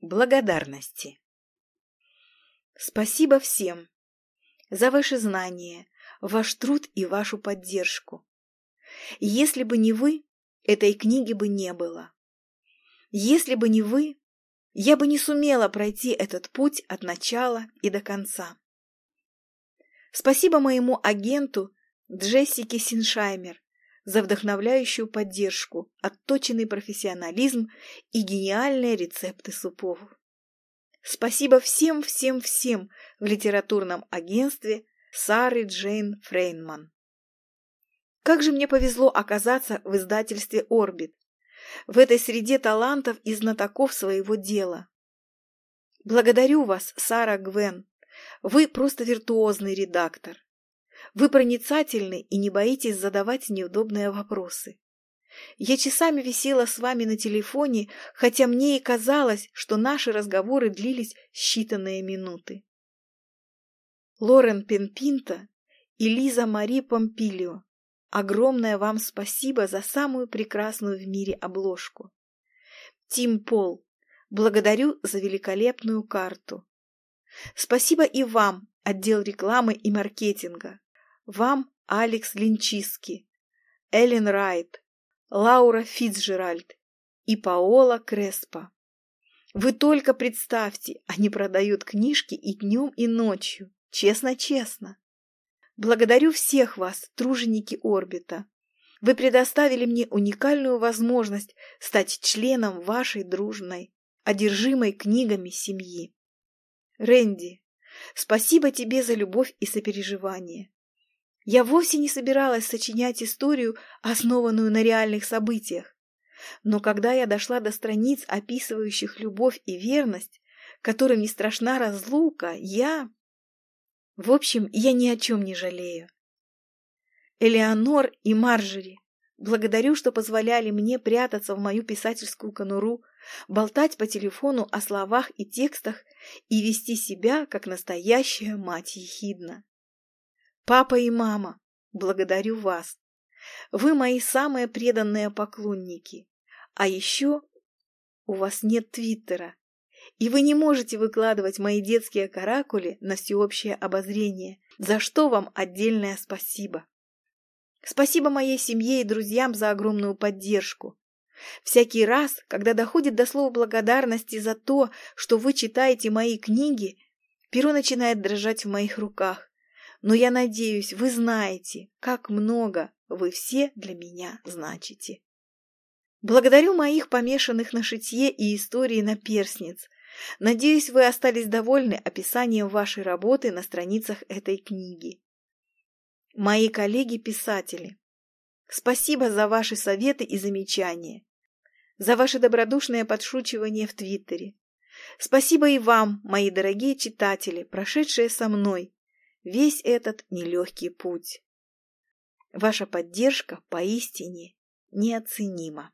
Благодарности. Спасибо всем за ваши знания, ваш труд и вашу поддержку. Если бы не вы, этой книги бы не было. Если бы не вы, я бы не сумела пройти этот путь от начала и до конца. Спасибо моему агенту Джессике Синшаймер за вдохновляющую поддержку, отточенный профессионализм и гениальные рецепты супов. Спасибо всем-всем-всем в литературном агентстве Сары Джейн Фрейнман. Как же мне повезло оказаться в издательстве «Орбит», в этой среде талантов и знатоков своего дела. Благодарю вас, Сара Гвен. Вы просто виртуозный редактор. Вы проницательны и не боитесь задавать неудобные вопросы. Я часами висела с вами на телефоне, хотя мне и казалось, что наши разговоры длились считанные минуты. Лорен Пенпинта и Лиза Мари Помпилио, огромное вам спасибо за самую прекрасную в мире обложку. Тим Пол, благодарю за великолепную карту. Спасибо и вам, отдел рекламы и маркетинга. Вам, Алекс Линчиски, Эллен Райт, Лаура Фицджеральд и Паола Креспа. Вы только представьте, они продают книжки и днем, и ночью. Честно-честно. Благодарю всех вас, труженики Орбита. Вы предоставили мне уникальную возможность стать членом вашей дружной, одержимой книгами семьи. Рэнди, спасибо тебе за любовь и сопереживание. Я вовсе не собиралась сочинять историю, основанную на реальных событиях. Но когда я дошла до страниц, описывающих любовь и верность, которым не страшна разлука, я... В общем, я ни о чем не жалею. Элеонор и Марджери, благодарю, что позволяли мне прятаться в мою писательскую конуру, болтать по телефону о словах и текстах и вести себя, как настоящая мать ехидна. Папа и мама, благодарю вас. Вы мои самые преданные поклонники. А еще у вас нет твиттера, и вы не можете выкладывать мои детские каракули на всеобщее обозрение, за что вам отдельное спасибо. Спасибо моей семье и друзьям за огромную поддержку. Всякий раз, когда доходит до слова благодарности за то, что вы читаете мои книги, перо начинает дрожать в моих руках, но я надеюсь, вы знаете, как много вы все для меня значите. Благодарю моих помешанных на шитье и истории наперсниц. Надеюсь, вы остались довольны описанием вашей работы на страницах этой книги. Мои коллеги-писатели, спасибо за ваши советы и замечания, за ваше добродушное подшучивание в Твиттере. Спасибо и вам, мои дорогие читатели, прошедшие со мной весь этот нелегкий путь. Ваша поддержка поистине неоценима.